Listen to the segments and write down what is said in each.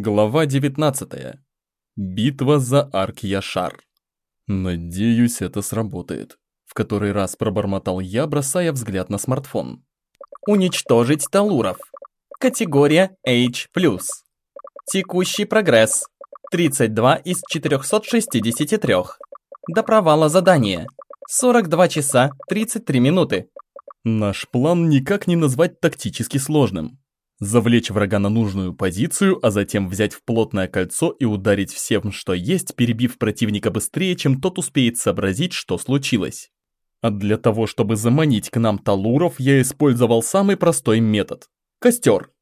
Глава 19. Битва за Арк-Яшар. Надеюсь, это сработает. В который раз пробормотал я, бросая взгляд на смартфон. Уничтожить Талуров. Категория H+. Текущий прогресс. 32 из 463. До провала задания. 42 часа 33 минуты. Наш план никак не назвать тактически сложным. Завлечь врага на нужную позицию, а затем взять в плотное кольцо и ударить всем, что есть, перебив противника быстрее, чем тот успеет сообразить, что случилось. А для того, чтобы заманить к нам талуров, я использовал самый простой метод – костер.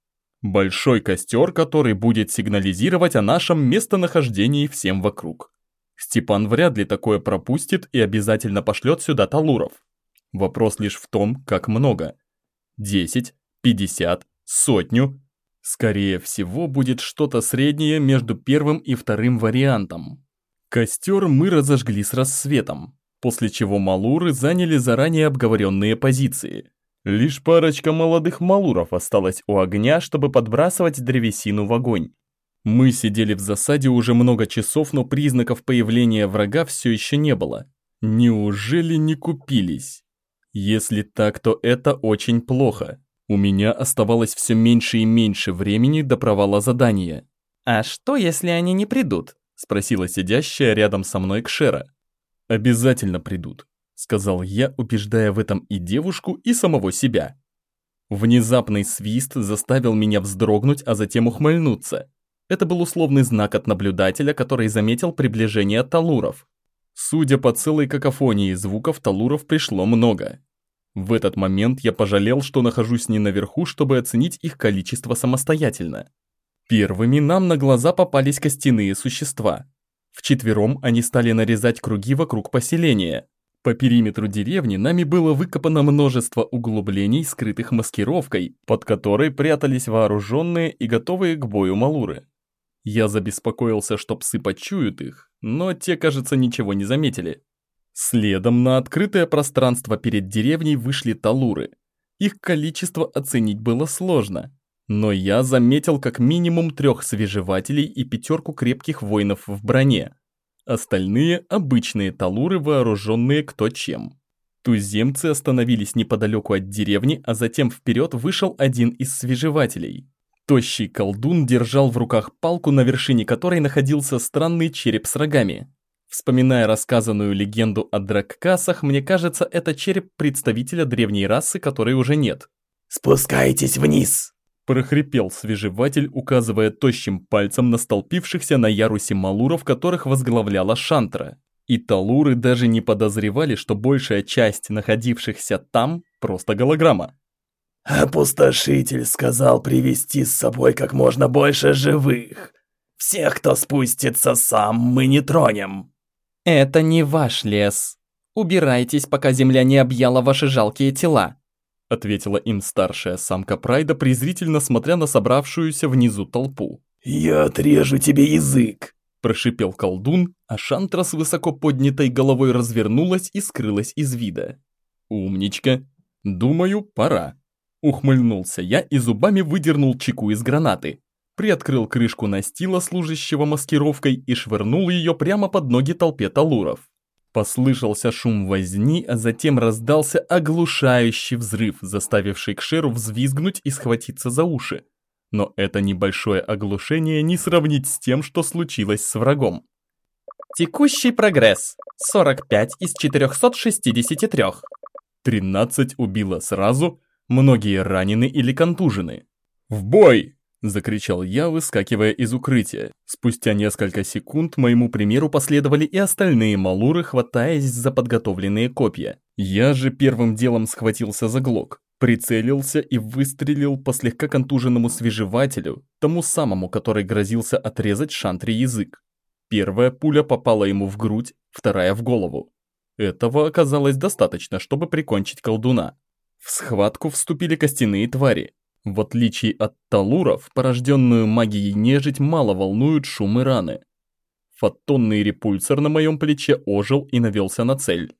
Большой костер, который будет сигнализировать о нашем местонахождении всем вокруг. Степан вряд ли такое пропустит и обязательно пошлет сюда талуров. Вопрос лишь в том, как много. 10, 50, сотню. Скорее всего, будет что-то среднее между первым и вторым вариантом. Костер мы разожгли с рассветом, после чего малуры заняли заранее обговоренные позиции. Лишь парочка молодых малуров осталась у огня, чтобы подбрасывать древесину в огонь. Мы сидели в засаде уже много часов, но признаков появления врага все еще не было. Неужели не купились? Если так, то это очень плохо. У меня оставалось все меньше и меньше времени до провала задания. «А что, если они не придут?» – спросила сидящая рядом со мной Кшера. «Обязательно придут», – сказал я, убеждая в этом и девушку, и самого себя. Внезапный свист заставил меня вздрогнуть, а затем ухмыльнуться. Это был условный знак от наблюдателя, который заметил приближение талуров. Судя по целой какофонии звуков, талуров пришло много. В этот момент я пожалел, что нахожусь не наверху, чтобы оценить их количество самостоятельно. Первыми нам на глаза попались костяные существа. Вчетвером они стали нарезать круги вокруг поселения. По периметру деревни нами было выкопано множество углублений, скрытых маскировкой, под которой прятались вооруженные и готовые к бою малуры. Я забеспокоился, что псы почуют их, но те, кажется, ничего не заметили. Следом на открытое пространство перед деревней вышли талуры. Их количество оценить было сложно. Но я заметил как минимум трех свежевателей и пятерку крепких воинов в броне. Остальные – обычные талуры, вооруженные кто чем. Туземцы остановились неподалеку от деревни, а затем вперед вышел один из свежевателей. Тощий колдун держал в руках палку, на вершине которой находился странный череп с рогами. Вспоминая рассказанную легенду о драккасах, мне кажется, это череп представителя древней расы, которой уже нет. «Спускайтесь вниз!» прохрипел свежеватель, указывая тощим пальцем на столпившихся на ярусе малуров, которых возглавляла Шантра. И талуры даже не подозревали, что большая часть находившихся там просто голограмма. «Опустошитель сказал привести с собой как можно больше живых. Всех, кто спустится сам, мы не тронем». «Это не ваш лес. Убирайтесь, пока земля не объяла ваши жалкие тела», ответила им старшая самка Прайда, презрительно смотря на собравшуюся внизу толпу. «Я отрежу тебе язык!» Прошипел колдун, а Шантра с высоко поднятой головой развернулась и скрылась из вида. «Умничка! Думаю, пора!» Ухмыльнулся я и зубами выдернул чеку из гранаты приоткрыл крышку настила, служащего маскировкой, и швырнул ее прямо под ноги толпе талуров. Послышался шум возни, а затем раздался оглушающий взрыв, заставивший Кшеру взвизгнуть и схватиться за уши. Но это небольшое оглушение не сравнить с тем, что случилось с врагом. Текущий прогресс. 45 из 463. 13 убило сразу, многие ранены или контужены. «В бой!» Закричал я, выскакивая из укрытия. Спустя несколько секунд моему примеру последовали и остальные малуры, хватаясь за подготовленные копья. Я же первым делом схватился за глок, прицелился и выстрелил по слегка контуженному свежевателю, тому самому, который грозился отрезать шантре язык. Первая пуля попала ему в грудь, вторая в голову. Этого оказалось достаточно, чтобы прикончить колдуна. В схватку вступили костяные твари, в отличие от талуров, порожденную магией нежить мало волнуют шумы раны. Фотонный репульсор на моем плече ожил и навелся на цель.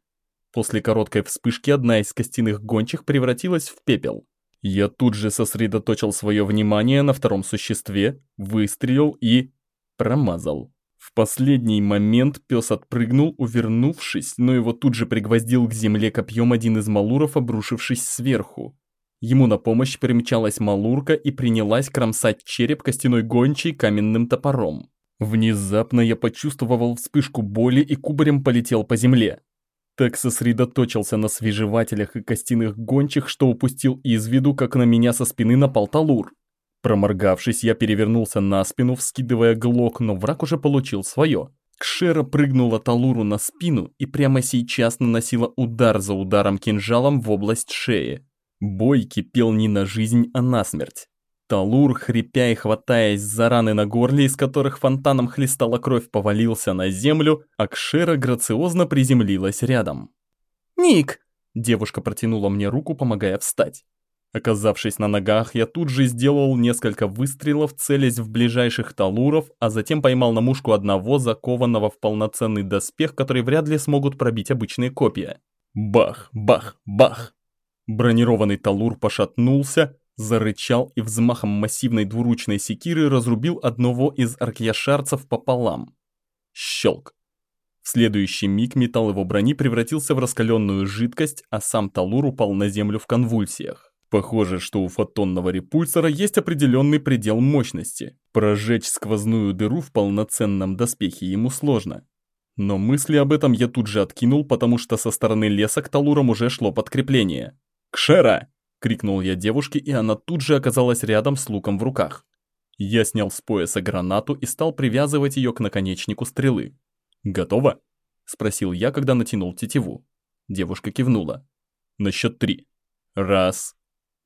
После короткой вспышки одна из костяных гончих превратилась в пепел. Я тут же сосредоточил свое внимание на втором существе, выстрелил и... промазал. В последний момент пес отпрыгнул, увернувшись, но его тут же пригвоздил к земле копьем один из малуров, обрушившись сверху. Ему на помощь примчалась малурка и принялась кромсать череп костяной гончей каменным топором. Внезапно я почувствовал вспышку боли и кубарем полетел по земле. Так сосредоточился на свежевателях и костяных гончих, что упустил из виду, как на меня со спины напал талур. Проморгавшись, я перевернулся на спину, вскидывая глок, но враг уже получил свое. Кшера прыгнула Талуру на спину и прямо сейчас наносила удар за ударом кинжалом в область шеи. Бой кипел не на жизнь, а на смерть. Талур, хрипя и хватаясь за раны на горле, из которых фонтаном хлестала кровь, повалился на землю, а Кшера грациозно приземлилась рядом. «Ник!» – девушка протянула мне руку, помогая встать. Оказавшись на ногах, я тут же сделал несколько выстрелов, целясь в ближайших талуров, а затем поймал на мушку одного, закованного в полноценный доспех, который вряд ли смогут пробить обычные копья. Бах, бах, бах! Бронированный талур пошатнулся, зарычал и взмахом массивной двуручной секиры разрубил одного из аркьяшарцев пополам. Щелк. В следующий миг металл его брони превратился в раскаленную жидкость, а сам талур упал на землю в конвульсиях. Похоже, что у фотонного репульсора есть определенный предел мощности. Прожечь сквозную дыру в полноценном доспехе ему сложно. Но мысли об этом я тут же откинул, потому что со стороны леса к талурам уже шло подкрепление. «Кшера!» — крикнул я девушке, и она тут же оказалась рядом с луком в руках. Я снял с пояса гранату и стал привязывать ее к наконечнику стрелы. «Готово?» — спросил я, когда натянул тетиву. Девушка кивнула. «На счет три. Раз,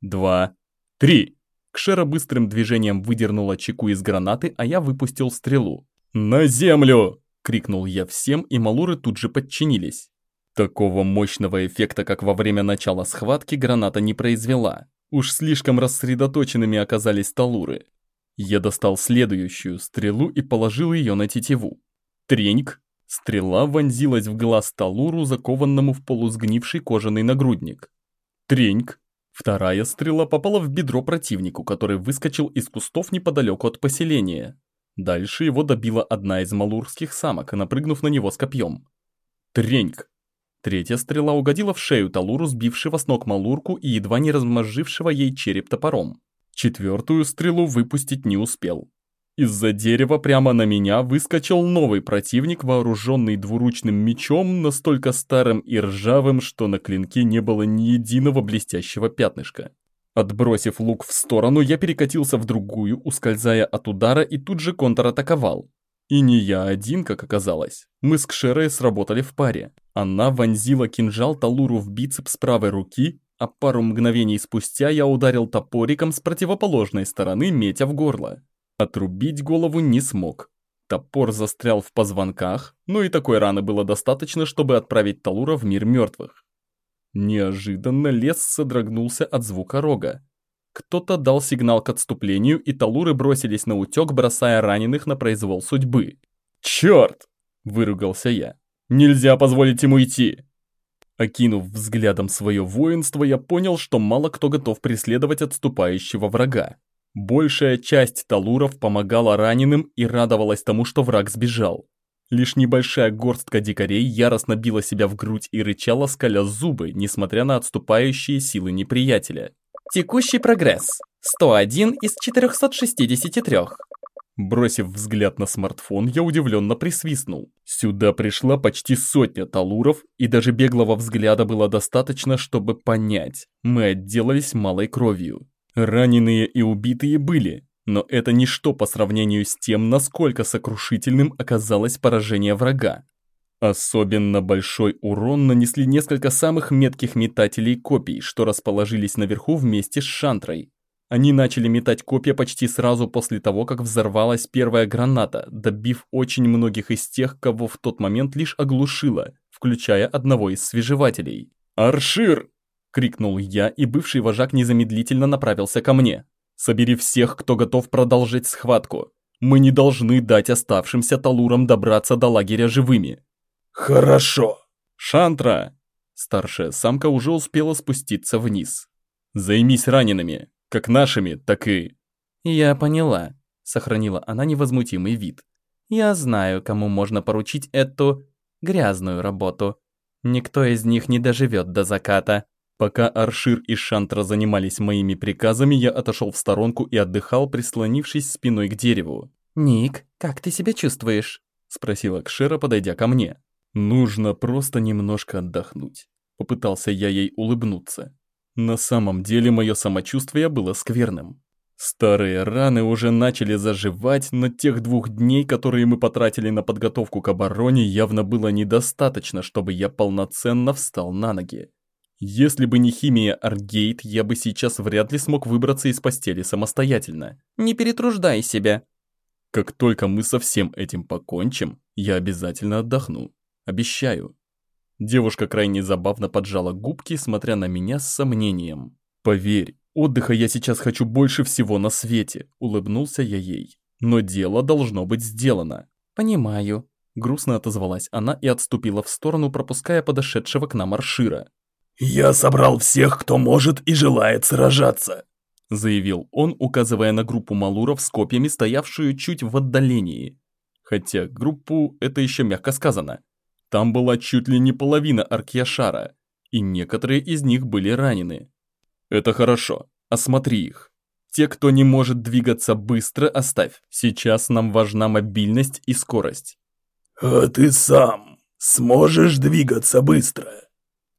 два, три!» Кшера быстрым движением выдернула чеку из гранаты, а я выпустил стрелу. «На землю!» — крикнул я всем, и малуры тут же подчинились. Такого мощного эффекта, как во время начала схватки, граната не произвела. Уж слишком рассредоточенными оказались талуры. Я достал следующую стрелу и положил ее на тетиву. Треньк! Стрела вонзилась в глаз талуру, закованному в полусгнивший кожаный нагрудник. Треньк! Вторая стрела попала в бедро противнику, который выскочил из кустов неподалеку от поселения. Дальше его добила одна из малурских самок, напрыгнув на него с копьем. Треньк! Третья стрела угодила в шею Талуру, сбившего с ног малурку и едва не размозжившего ей череп топором. Четвертую стрелу выпустить не успел. Из-за дерева прямо на меня выскочил новый противник, вооруженный двуручным мечом, настолько старым и ржавым, что на клинке не было ни единого блестящего пятнышка. Отбросив лук в сторону, я перекатился в другую, ускользая от удара и тут же контратаковал. И не я один, как оказалось. Мы с Кшерой сработали в паре. Она вонзила кинжал Талуру в бицепс правой руки, а пару мгновений спустя я ударил топориком с противоположной стороны, метя в горло. Отрубить голову не смог. Топор застрял в позвонках, но и такой раны было достаточно, чтобы отправить Талура в мир мертвых. Неожиданно лес содрогнулся от звука рога. Кто-то дал сигнал к отступлению, и Талуры бросились на утек, бросая раненых на произвол судьбы. «Черт!» – выругался я. «Нельзя позволить ему идти!» Окинув взглядом свое воинство, я понял, что мало кто готов преследовать отступающего врага. Большая часть талуров помогала раненым и радовалась тому, что враг сбежал. Лишь небольшая горстка дикарей яростно била себя в грудь и рычала, скаля зубы, несмотря на отступающие силы неприятеля. Текущий прогресс. 101 из 463. Бросив взгляд на смартфон, я удивленно присвистнул. Сюда пришла почти сотня талуров, и даже беглого взгляда было достаточно, чтобы понять. Мы отделались малой кровью. Раненые и убитые были, но это ничто по сравнению с тем, насколько сокрушительным оказалось поражение врага. Особенно большой урон нанесли несколько самых метких метателей копий, что расположились наверху вместе с Шантрой. Они начали метать копья почти сразу после того, как взорвалась первая граната, добив очень многих из тех, кого в тот момент лишь оглушило, включая одного из свежевателей. «Аршир!» – крикнул я, и бывший вожак незамедлительно направился ко мне. «Собери всех, кто готов продолжить схватку. Мы не должны дать оставшимся талурам добраться до лагеря живыми». «Хорошо». «Шантра!» Старшая самка уже успела спуститься вниз. Займись ранеными, как нашими, так и... Я поняла, сохранила она невозмутимый вид. Я знаю, кому можно поручить эту грязную работу. Никто из них не доживет до заката. Пока Аршир и Шантра занимались моими приказами, я отошел в сторонку и отдыхал, прислонившись спиной к дереву. «Ник, как ты себя чувствуешь?» – спросила Кшера, подойдя ко мне. «Нужно просто немножко отдохнуть», – попытался я ей улыбнуться. На самом деле мое самочувствие было скверным. Старые раны уже начали заживать, но тех двух дней, которые мы потратили на подготовку к обороне, явно было недостаточно, чтобы я полноценно встал на ноги. Если бы не химия Аргейт, я бы сейчас вряд ли смог выбраться из постели самостоятельно. Не перетруждай себя. Как только мы со всем этим покончим, я обязательно отдохну. Обещаю. Девушка крайне забавно поджала губки, смотря на меня с сомнением. Поверь, Отдыха я сейчас хочу больше всего на свете, улыбнулся я ей. Но дело должно быть сделано. Понимаю. Грустно отозвалась она и отступила в сторону, пропуская подошедшего к нам Аршира. «Я собрал всех, кто может и желает сражаться», заявил он, указывая на группу малуров с копьями, стоявшую чуть в отдалении. Хотя группу это еще мягко сказано. Там была чуть ли не половина Аркьяшара, и некоторые из них были ранены. Это хорошо. Осмотри их. Те, кто не может двигаться быстро, оставь. Сейчас нам важна мобильность и скорость. А ты сам сможешь двигаться быстро?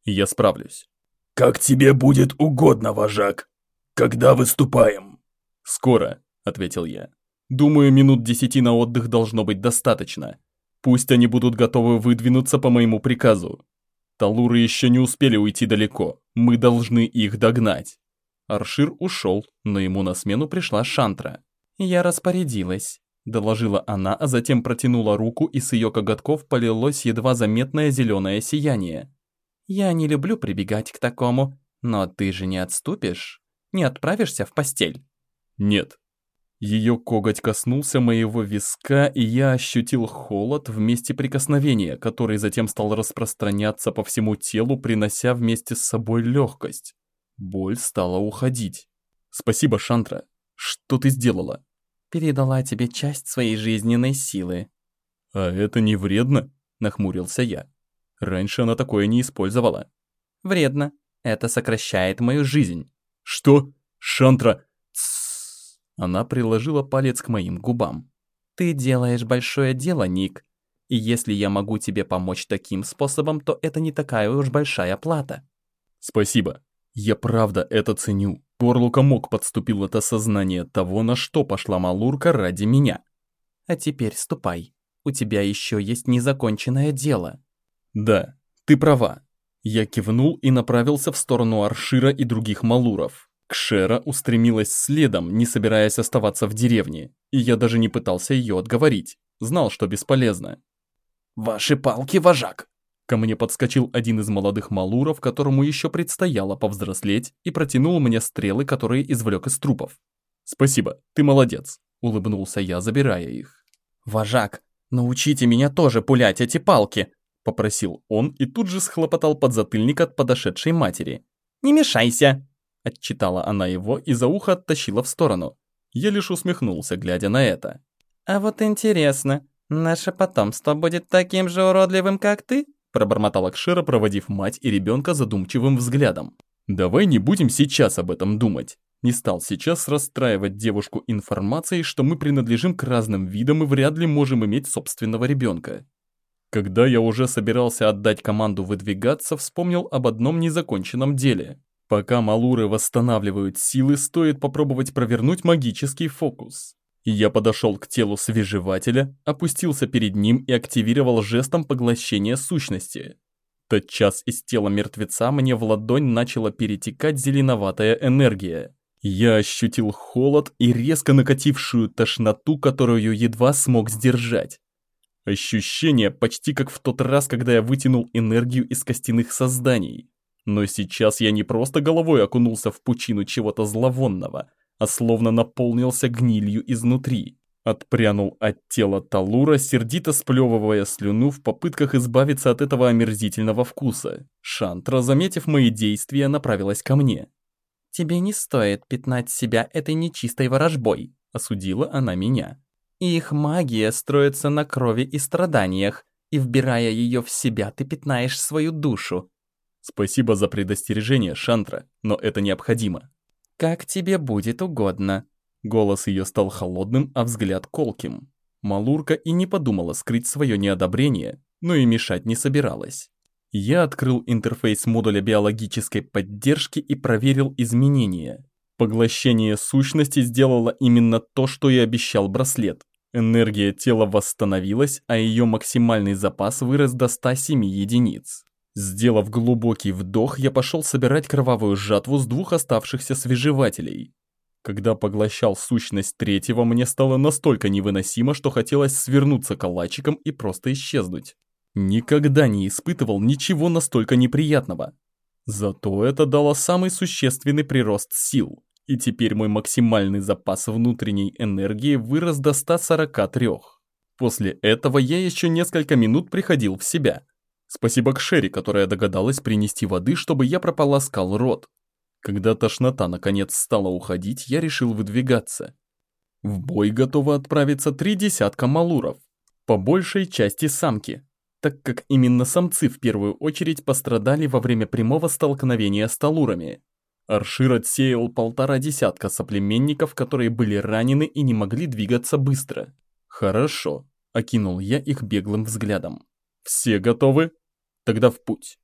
Я справлюсь. Как тебе будет угодно, вожак. Когда выступаем? Скоро, ответил я. Думаю, минут десяти на отдых должно быть достаточно. Пусть они будут готовы выдвинуться по моему приказу. Талуры еще не успели уйти далеко. Мы должны их догнать. Аршир ушел, но ему на смену пришла Шантра. «Я распорядилась», – доложила она, а затем протянула руку, и с ее коготков полилось едва заметное зеленое сияние. «Я не люблю прибегать к такому, но ты же не отступишь? Не отправишься в постель?» «Нет», ее коготь коснулся моего виска, и я ощутил холод в месте прикосновения, который затем стал распространяться по всему телу, принося вместе с собой легкость. Боль стала уходить. «Спасибо, Шантра. Что ты сделала?» «Передала тебе часть своей жизненной силы». «А это не вредно?» – нахмурился я. Раньше она такое не использовала. «Вредно. Это сокращает мою жизнь». «Что? Шантра, она приложила палец к моим губам. «Ты делаешь большое дело, Ник. И если я могу тебе помочь таким способом, то это не такая уж большая плата». «Спасибо. Я правда это ценю. Горлу комок подступил это сознание того, на что пошла Малурка ради меня. А теперь ступай. У тебя еще есть незаконченное дело». «Да, ты права». Я кивнул и направился в сторону Аршира и других Малуров. Кшера устремилась следом, не собираясь оставаться в деревне, и я даже не пытался ее отговорить, знал, что бесполезно. «Ваши палки, вожак!» Ко мне подскочил один из молодых малуров, которому еще предстояло повзрослеть, и протянул мне стрелы, которые извлек из трупов. «Спасибо, ты молодец», — улыбнулся я, забирая их. «Вожак, научите меня тоже пулять эти палки», — попросил он и тут же схлопотал подзатыльник от подошедшей матери. «Не мешайся!» Отчитала она его и за ухо оттащила в сторону. Я лишь усмехнулся, глядя на это. «А вот интересно, наше потомство будет таким же уродливым, как ты?» Пробормотала Кшира, проводив мать и ребенка задумчивым взглядом. «Давай не будем сейчас об этом думать. Не стал сейчас расстраивать девушку информацией, что мы принадлежим к разным видам и вряд ли можем иметь собственного ребенка. Когда я уже собирался отдать команду выдвигаться, вспомнил об одном незаконченном деле. Пока малуры восстанавливают силы, стоит попробовать провернуть магический фокус. Я подошел к телу свежевателя, опустился перед ним и активировал жестом поглощения сущности. Тотчас из тела мертвеца мне в ладонь начала перетекать зеленоватая энергия. Я ощутил холод и резко накатившую тошноту, которую едва смог сдержать. Ощущение почти как в тот раз, когда я вытянул энергию из костяных созданий. Но сейчас я не просто головой окунулся в пучину чего-то зловонного, а словно наполнился гнилью изнутри. Отпрянул от тела Талура, сердито сплевывая слюну в попытках избавиться от этого омерзительного вкуса. Шантра, заметив мои действия, направилась ко мне. «Тебе не стоит пятнать себя этой нечистой ворожбой», – осудила она меня. «Их магия строится на крови и страданиях, и вбирая ее в себя, ты пятнаешь свою душу». «Спасибо за предостережение, Шантра, но это необходимо». «Как тебе будет угодно». Голос ее стал холодным, а взгляд колким. Малурка и не подумала скрыть свое неодобрение, но и мешать не собиралась. Я открыл интерфейс модуля биологической поддержки и проверил изменения. Поглощение сущности сделало именно то, что и обещал браслет. Энергия тела восстановилась, а ее максимальный запас вырос до 107 единиц. Сделав глубокий вдох, я пошел собирать кровавую жатву с двух оставшихся свежевателей. Когда поглощал сущность третьего, мне стало настолько невыносимо, что хотелось свернуться калачиком и просто исчезнуть. Никогда не испытывал ничего настолько неприятного. Зато это дало самый существенный прирост сил, и теперь мой максимальный запас внутренней энергии вырос до 143. После этого я еще несколько минут приходил в себя. Спасибо к Шерри, которая догадалась принести воды, чтобы я прополоскал рот. Когда тошнота наконец стала уходить, я решил выдвигаться. В бой готовы отправиться три десятка малуров, по большей части самки, так как именно самцы в первую очередь пострадали во время прямого столкновения с талурами. Аршир отсеял полтора десятка соплеменников, которые были ранены и не могли двигаться быстро. «Хорошо», – окинул я их беглым взглядом. «Все готовы? Тогда в путь».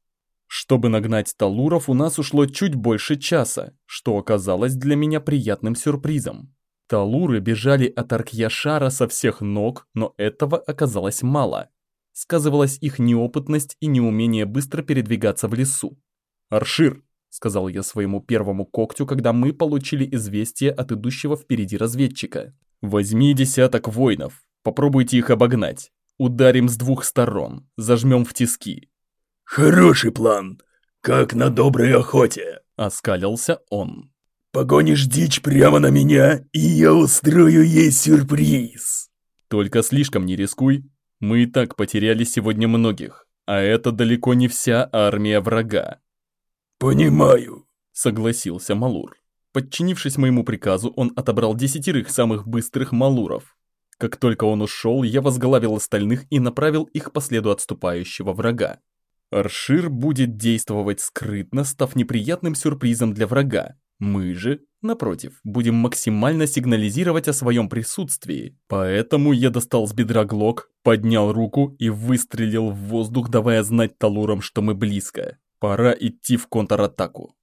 Чтобы нагнать талуров, у нас ушло чуть больше часа, что оказалось для меня приятным сюрпризом. Талуры бежали от Аркьяшара со всех ног, но этого оказалось мало сказывалась их неопытность и неумение быстро передвигаться в лесу. «Аршир», — сказал я своему первому когтю, когда мы получили известие от идущего впереди разведчика. «Возьми десяток воинов, попробуйте их обогнать. Ударим с двух сторон, зажмем в тиски». «Хороший план, как на доброй охоте», — оскалился он. «Погонишь дичь прямо на меня, и я устрою ей сюрприз». «Только слишком не рискуй, мы и так потеряли сегодня многих, а это далеко не вся армия врага. Понимаю, согласился Малур. Подчинившись моему приказу, он отобрал десятерых самых быстрых малуров. Как только он ушел, я возглавил остальных и направил их по следу отступающего врага. Аршир будет действовать скрытно, став неприятным сюрпризом для врага. Мы же, напротив, будем максимально сигнализировать о своем присутствии. Поэтому я достал с бедра глок, поднял руку и выстрелил в воздух, давая знать талурам, что мы близко. Пора идти в контратаку.